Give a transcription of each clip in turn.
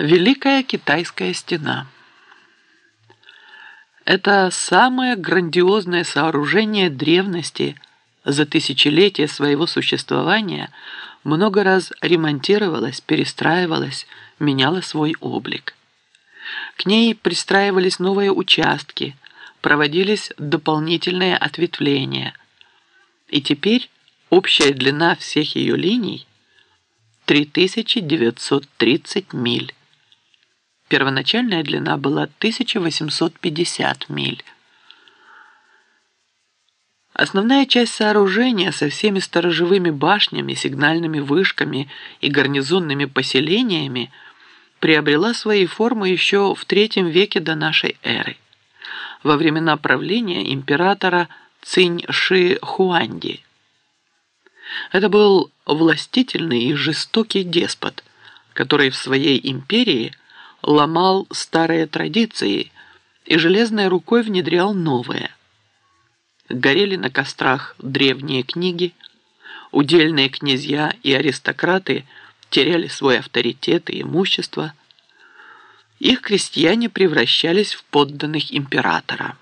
Великая китайская стена. Это самое грандиозное сооружение древности за тысячелетия своего существования много раз ремонтировалось, перестраивалось, меняло свой облик. К ней пристраивались новые участки, проводились дополнительные ответвления. И теперь общая длина всех ее линий 3930 миль. Первоначальная длина была 1850 миль. Основная часть сооружения со всеми сторожевыми башнями, сигнальными вышками и гарнизонными поселениями приобрела свои формы еще в III веке до нашей эры, во времена правления императора Цинь-Ши Хуанди. Это был властительный и жестокий деспот, который в своей империи – ломал старые традиции и железной рукой внедрял новые. Горели на кострах древние книги, удельные князья и аристократы теряли свой авторитет и имущество, их крестьяне превращались в подданных императора.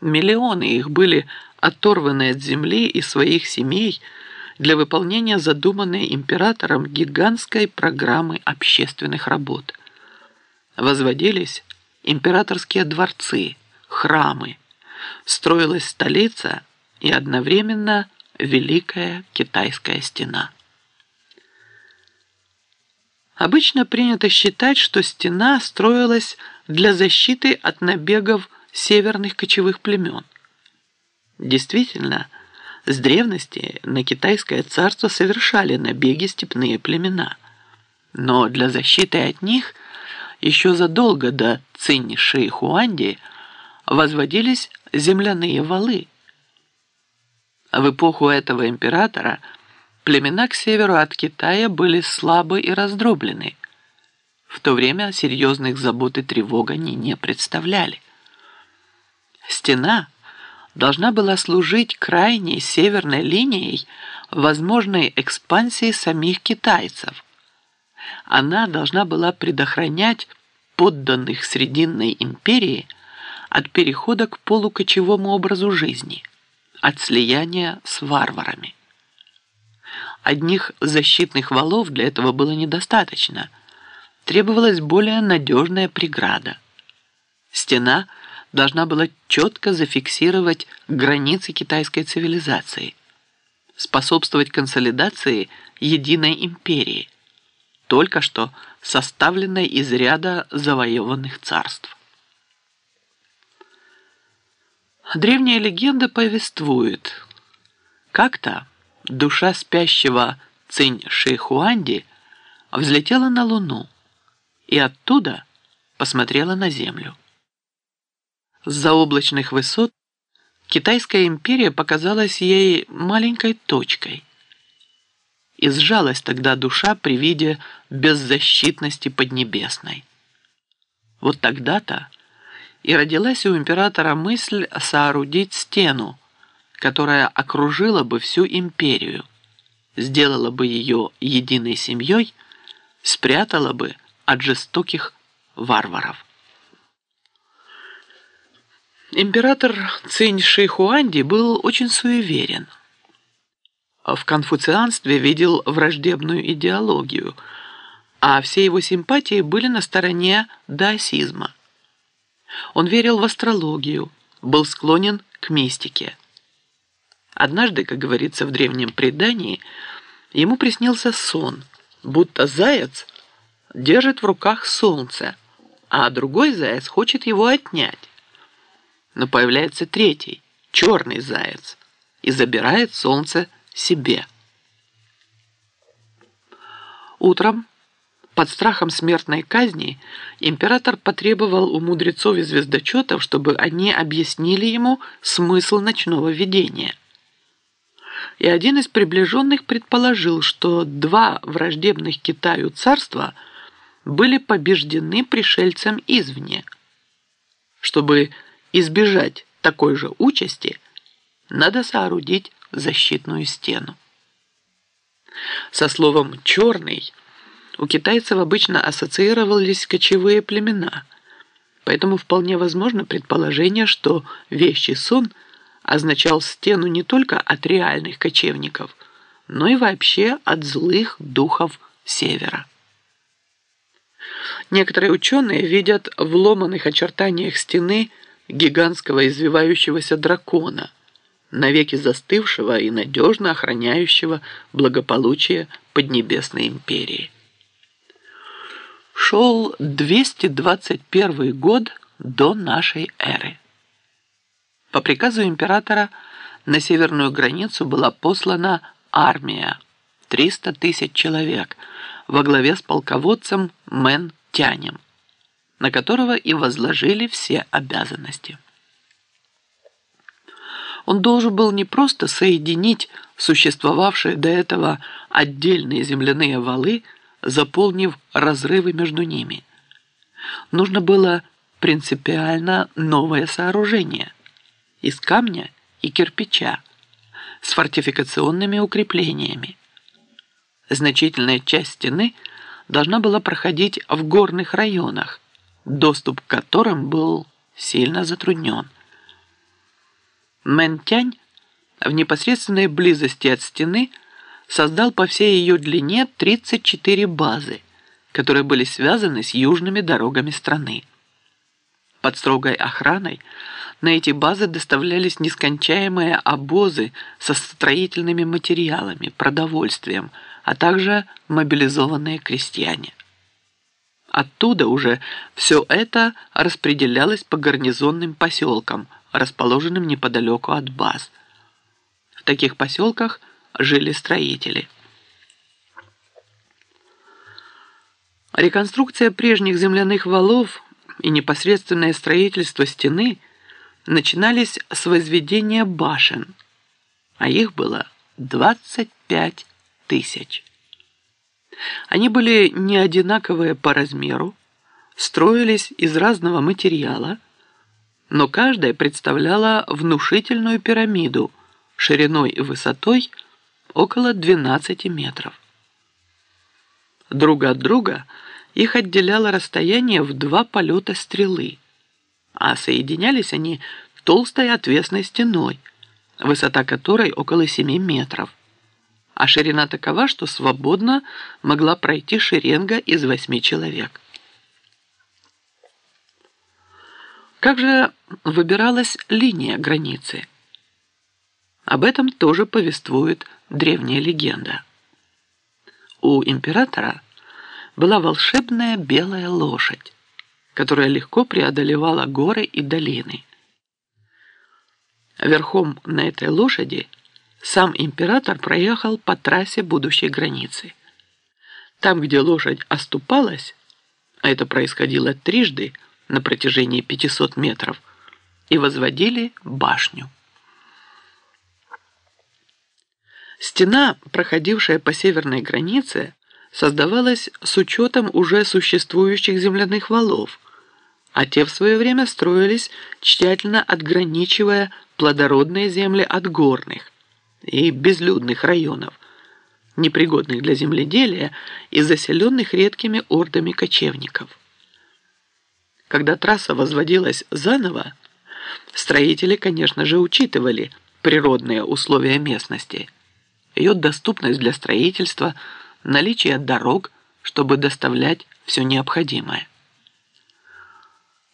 Миллионы их были оторваны от земли и своих семей – для выполнения задуманной императором гигантской программы общественных работ. Возводились императорские дворцы, храмы, строилась столица и одновременно Великая Китайская стена. Обычно принято считать, что стена строилась для защиты от набегов северных кочевых племен. Действительно, с древности на китайское царство совершали набеги степные племена. Но для защиты от них еще задолго до Цинь-Ши Хуанди возводились земляные валы. В эпоху этого императора племена к северу от Китая были слабы и раздроблены. В то время серьезных забот и тревог они не представляли. Стена – должна была служить крайней северной линией возможной экспансии самих китайцев. Она должна была предохранять подданных Срединной империи от перехода к полукочевому образу жизни, от слияния с варварами. Одних защитных валов для этого было недостаточно. Требовалась более надежная преграда. Стена – должна была четко зафиксировать границы китайской цивилизации, способствовать консолидации единой империи, только что составленной из ряда завоеванных царств. Древняя легенда повествует, как-то душа спящего Цинь Шейхуанди взлетела на Луну и оттуда посмотрела на Землю. С заоблачных высот Китайская империя показалась ей маленькой точкой. И сжалась тогда душа при виде беззащитности Поднебесной. Вот тогда-то и родилась у императора мысль соорудить стену, которая окружила бы всю империю, сделала бы ее единой семьей, спрятала бы от жестоких варваров. Император Цинь Ши Хуанди был очень суеверен. В конфуцианстве видел враждебную идеологию, а все его симпатии были на стороне даосизма. Он верил в астрологию, был склонен к мистике. Однажды, как говорится в древнем предании, ему приснился сон, будто заяц держит в руках солнце, а другой заяц хочет его отнять но появляется третий, черный заяц, и забирает солнце себе. Утром, под страхом смертной казни, император потребовал у мудрецов и звездочетов, чтобы они объяснили ему смысл ночного видения. И один из приближенных предположил, что два враждебных Китаю царства были побеждены пришельцем извне. Чтобы избежать такой же участи, надо соорудить защитную стену. Со словом «черный» у китайцев обычно ассоциировались кочевые племена, поэтому вполне возможно предположение, что вещий сон означал стену не только от реальных кочевников, но и вообще от злых духов севера. Некоторые ученые видят в ломаных очертаниях стены гигантского извивающегося дракона, навеки застывшего и надежно охраняющего благополучие Поднебесной империи. Шел 221 год до нашей эры. По приказу императора на северную границу была послана армия 300 тысяч человек во главе с полководцем Мэн Тянем, на которого и возложили все обязанности. Он должен был не просто соединить существовавшие до этого отдельные земляные валы, заполнив разрывы между ними. Нужно было принципиально новое сооружение из камня и кирпича с фортификационными укреплениями. Значительная часть стены – должна была проходить в горных районах, доступ к которым был сильно затруднен. Мэнтянь в непосредственной близости от стены создал по всей ее длине 34 базы, которые были связаны с южными дорогами страны. Под строгой охраной на эти базы доставлялись нескончаемые обозы со строительными материалами, продовольствием, а также мобилизованные крестьяне. Оттуда уже все это распределялось по гарнизонным поселкам, расположенным неподалеку от баз. В таких поселках жили строители. Реконструкция прежних земляных валов и непосредственное строительство стены начинались с возведения башен, а их было 25 тысяч. Они были не одинаковые по размеру, строились из разного материала, но каждая представляла внушительную пирамиду шириной и высотой около 12 метров. Друг от друга их отделяло расстояние в два полета стрелы, а соединялись они толстой отвесной стеной, высота которой около 7 метров а ширина такова, что свободно могла пройти шеренга из восьми человек. Как же выбиралась линия границы? Об этом тоже повествует древняя легенда. У императора была волшебная белая лошадь, которая легко преодолевала горы и долины. Верхом на этой лошади – сам император проехал по трассе будущей границы. Там, где лошадь оступалась, а это происходило трижды на протяжении 500 метров, и возводили башню. Стена, проходившая по северной границе, создавалась с учетом уже существующих земляных валов, а те в свое время строились, тщательно отграничивая плодородные земли от горных, и безлюдных районов, непригодных для земледелия и заселенных редкими ордами кочевников. Когда трасса возводилась заново, строители, конечно же, учитывали природные условия местности, ее доступность для строительства, наличие дорог, чтобы доставлять все необходимое.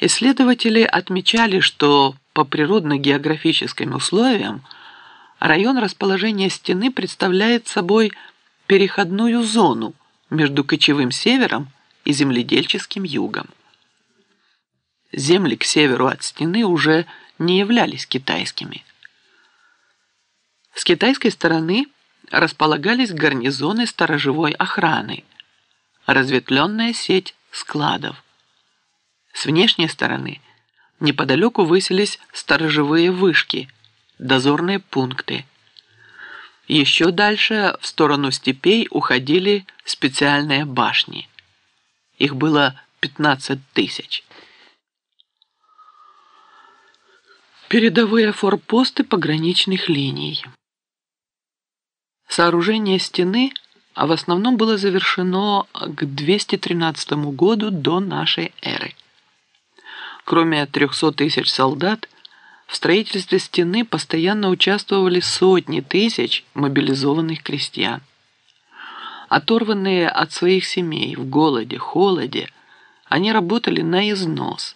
Исследователи отмечали, что по природно-географическим условиям – Район расположения стены представляет собой переходную зону между кочевым севером и земледельческим югом. Земли к северу от стены уже не являлись китайскими. С китайской стороны располагались гарнизоны сторожевой охраны, разветвленная сеть складов. С внешней стороны неподалеку высились сторожевые вышки – дозорные пункты. Еще дальше в сторону степей уходили специальные башни. Их было 15 тысяч. Передовые форпосты пограничных линий. Сооружение стены а в основном было завершено к 213 году до нашей эры. Кроме 300 тысяч солдат, в строительстве стены постоянно участвовали сотни тысяч мобилизованных крестьян. Оторванные от своих семей в голоде, холоде, они работали на износ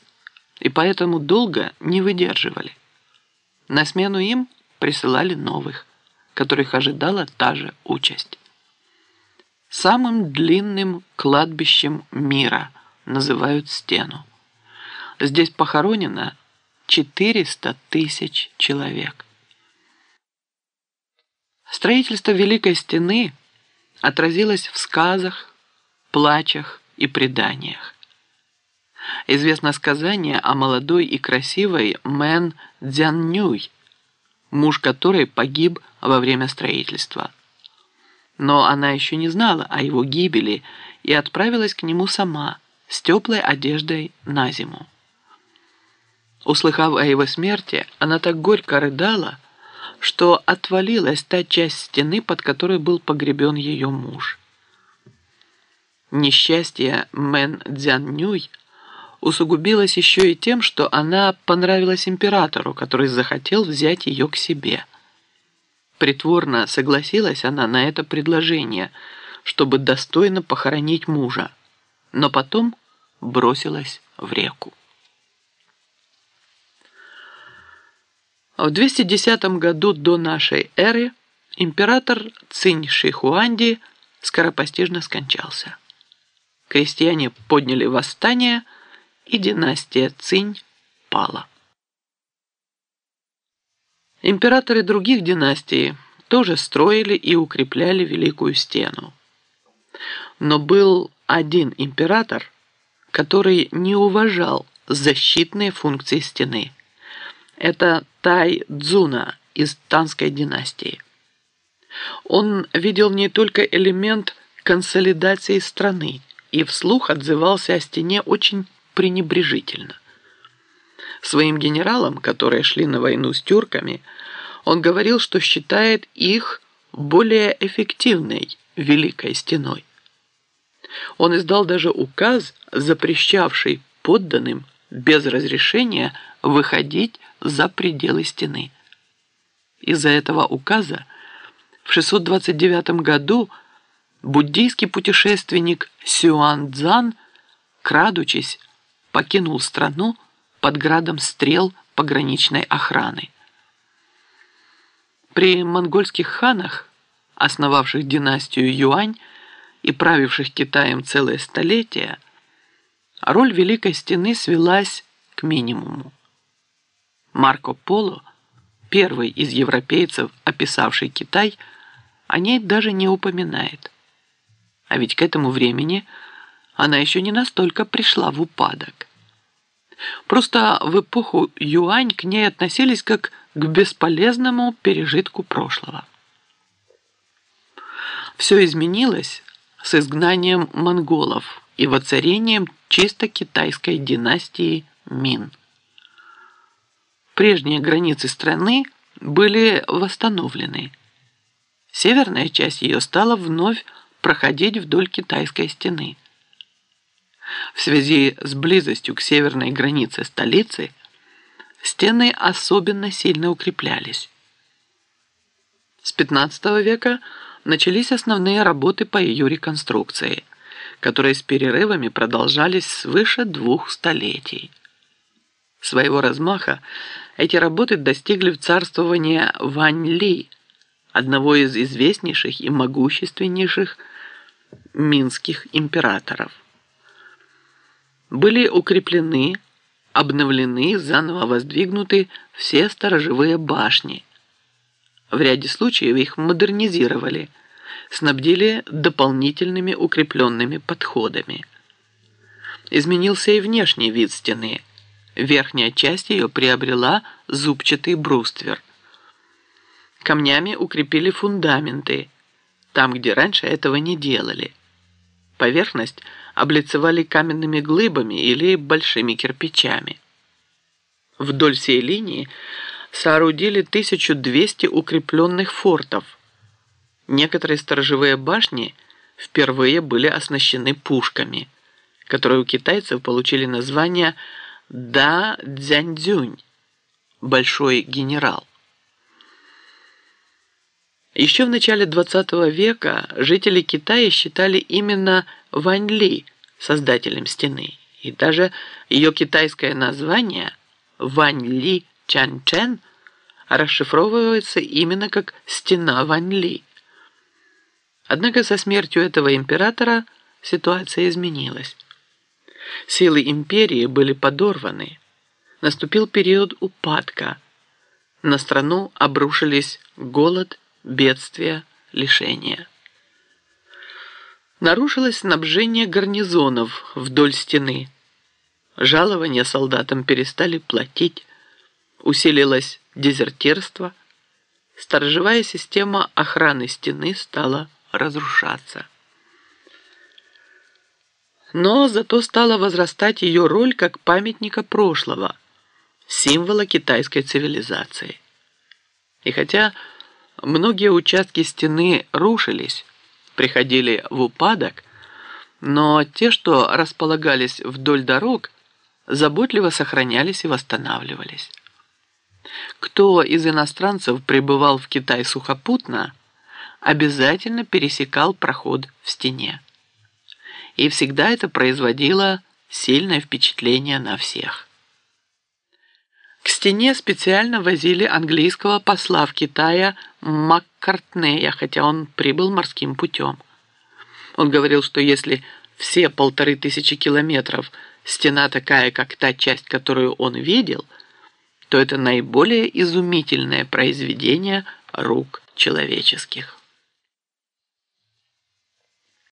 и поэтому долго не выдерживали. На смену им присылали новых, которых ожидала та же участь. Самым длинным кладбищем мира называют стену. Здесь похоронено 400 тысяч человек. Строительство Великой Стены отразилось в сказах, плачах и преданиях. Известно сказание о молодой и красивой Мэн Дзяннюй, муж которой погиб во время строительства. Но она еще не знала о его гибели и отправилась к нему сама с теплой одеждой на зиму. Услыхав о его смерти, она так горько рыдала, что отвалилась та часть стены, под которой был погребен ее муж. Несчастье Мэн Дзяннюй усугубилось еще и тем, что она понравилась императору, который захотел взять ее к себе. Притворно согласилась она на это предложение, чтобы достойно похоронить мужа, но потом бросилась в реку. В 210 году до нашей эры император Цинь Шихуанди скоропостижно скончался. Крестьяне подняли восстание, и династия Цинь пала. Императоры других династий тоже строили и укрепляли Великую Стену. Но был один император, который не уважал защитные функции стены – это Тай Цзуна из Танской династии. Он видел не только элемент консолидации страны и вслух отзывался о стене очень пренебрежительно. Своим генералам, которые шли на войну с тюрками, он говорил, что считает их более эффективной Великой Стеной. Он издал даже указ, запрещавший подданным без разрешения выходить за пределы стены. Из-за этого указа в 629 году буддийский путешественник Сюан Цзан, крадучись, покинул страну под градом стрел пограничной охраны. При монгольских ханах, основавших династию Юань и правивших Китаем целое столетие, роль Великой Стены свелась к минимуму. Марко Поло, первый из европейцев, описавший Китай, о ней даже не упоминает. А ведь к этому времени она еще не настолько пришла в упадок. Просто в эпоху Юань к ней относились как к бесполезному пережитку прошлого. Все изменилось с изгнанием монголов и воцарением чисто китайской династии Мин прежние границы страны были восстановлены. Северная часть ее стала вновь проходить вдоль китайской стены. В связи с близостью к северной границе столицы стены особенно сильно укреплялись. С XV века начались основные работы по ее реконструкции, которые с перерывами продолжались свыше двух столетий. Своего размаха эти работы достигли в царствования Вань Ли, одного из известнейших и могущественнейших минских императоров. Были укреплены, обновлены, заново воздвигнуты все сторожевые башни. В ряде случаев их модернизировали, снабдили дополнительными укрепленными подходами. Изменился и внешний вид стены – Верхняя часть ее приобрела зубчатый бруствер. Камнями укрепили фундаменты, там, где раньше этого не делали. Поверхность облицевали каменными глыбами или большими кирпичами. Вдоль всей линии соорудили 1200 укрепленных фортов. Некоторые сторожевые башни впервые были оснащены пушками, которые у китайцев получили название «Да Цзяньцзюнь» – «Большой генерал». Еще в начале 20 века жители Китая считали именно Вань Ли создателем стены, и даже ее китайское название Вань Ли Чан Чен расшифровывается именно как «Стена Вань Ли». Однако со смертью этого императора ситуация изменилась. Силы империи были подорваны. Наступил период упадка. На страну обрушились голод бедствия, лишения. Нарушилось снабжение гарнизонов вдоль стены. Жалования солдатам перестали платить. Усилилось дезертирство. Сторожевая система охраны стены стала разрушаться. Но зато стала возрастать ее роль как памятника прошлого, символа китайской цивилизации. И хотя Многие участки стены рушились, приходили в упадок, но те, что располагались вдоль дорог, заботливо сохранялись и восстанавливались. Кто из иностранцев пребывал в Китай сухопутно, обязательно пересекал проход в стене. И всегда это производило сильное впечатление на всех. К стене специально возили английского посла в Китае Маккартнея, хотя он прибыл морским путем. Он говорил, что если все полторы тысячи километров стена такая, как та часть, которую он видел, то это наиболее изумительное произведение рук человеческих.